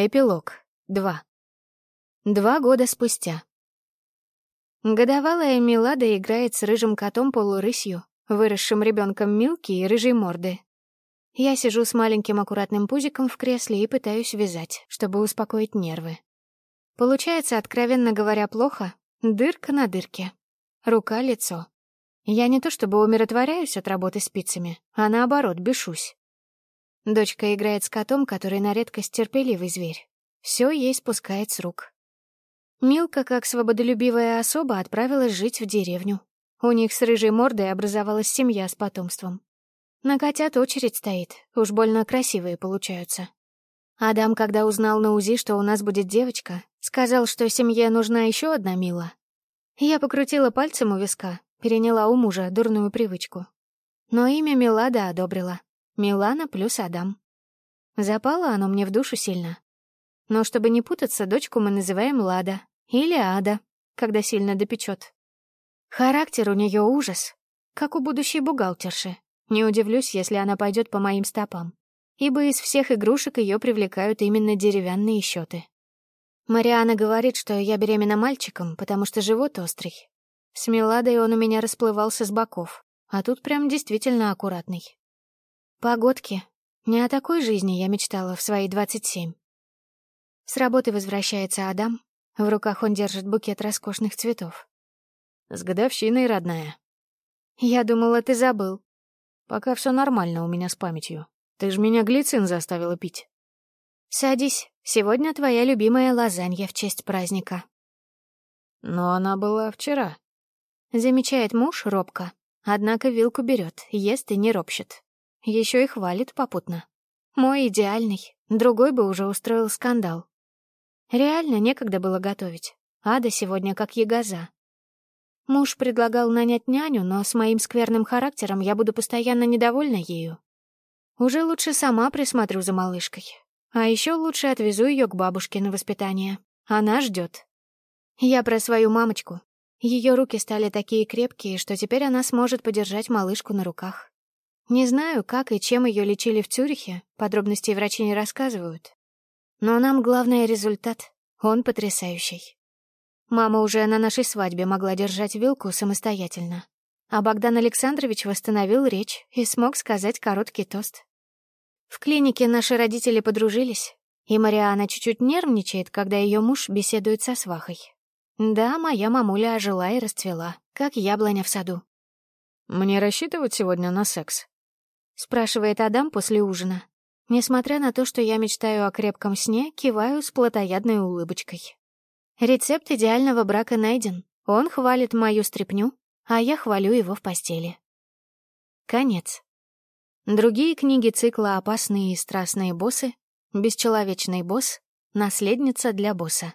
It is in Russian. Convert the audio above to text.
Эпилог. 2. Два года спустя. Годовалая Милада играет с рыжим котом-полурысью, выросшим ребенком Милки и рыжей морды. Я сижу с маленьким аккуратным пузиком в кресле и пытаюсь вязать, чтобы успокоить нервы. Получается, откровенно говоря, плохо. Дырка на дырке. Рука-лицо. Я не то чтобы умиротворяюсь от работы спицами, а наоборот, бешусь. Дочка играет с котом, который на редкость терпеливый зверь. Все ей спускает с рук. Милка, как свободолюбивая особа, отправилась жить в деревню. У них с рыжей мордой образовалась семья с потомством. На котят очередь стоит, уж больно красивые получаются. Адам, когда узнал на УЗИ, что у нас будет девочка, сказал, что семье нужна еще одна Мила. Я покрутила пальцем у виска, переняла у мужа дурную привычку. Но имя Милада одобрила. Милана плюс Адам. Запало оно мне в душу сильно. Но чтобы не путаться, дочку мы называем Лада или Ада, когда сильно допечет. Характер у нее ужас, как у будущей бухгалтерши. Не удивлюсь, если она пойдет по моим стопам, ибо из всех игрушек ее привлекают именно деревянные счеты. Мариана говорит, что я беременна мальчиком, потому что живот острый. С Меладой он у меня расплывался с боков, а тут прям действительно аккуратный. Погодки. Не о такой жизни я мечтала в свои двадцать семь. С работы возвращается Адам. В руках он держит букет роскошных цветов. «С годовщиной, родная». «Я думала, ты забыл». «Пока все нормально у меня с памятью. Ты же меня глицин заставила пить». «Садись. Сегодня твоя любимая лазанья в честь праздника». «Но она была вчера», — замечает муж робко. Однако вилку берет, ест и не ропщет. Еще и хвалит попутно. Мой идеальный, другой бы уже устроил скандал. Реально некогда было готовить. Ада сегодня как ягоза. Муж предлагал нанять няню, но с моим скверным характером я буду постоянно недовольна ею. Уже лучше сама присмотрю за малышкой. А еще лучше отвезу ее к бабушке на воспитание. Она ждет. Я про свою мамочку. Ее руки стали такие крепкие, что теперь она сможет подержать малышку на руках. Не знаю, как и чем ее лечили в Цюрихе, подробностей врачи не рассказывают. Но нам главное результат. Он потрясающий. Мама уже на нашей свадьбе могла держать вилку самостоятельно. А Богдан Александрович восстановил речь и смог сказать короткий тост. В клинике наши родители подружились, и Мариана чуть-чуть нервничает, когда ее муж беседует со свахой. Да, моя мамуля ожила и расцвела, как яблоня в саду. «Мне рассчитывать сегодня на секс?» Спрашивает Адам после ужина. Несмотря на то, что я мечтаю о крепком сне, киваю с плотоядной улыбочкой. Рецепт идеального брака найден. Он хвалит мою стряпню, а я хвалю его в постели. Конец. Другие книги цикла «Опасные и страстные боссы», «Бесчеловечный босс», «Наследница для босса».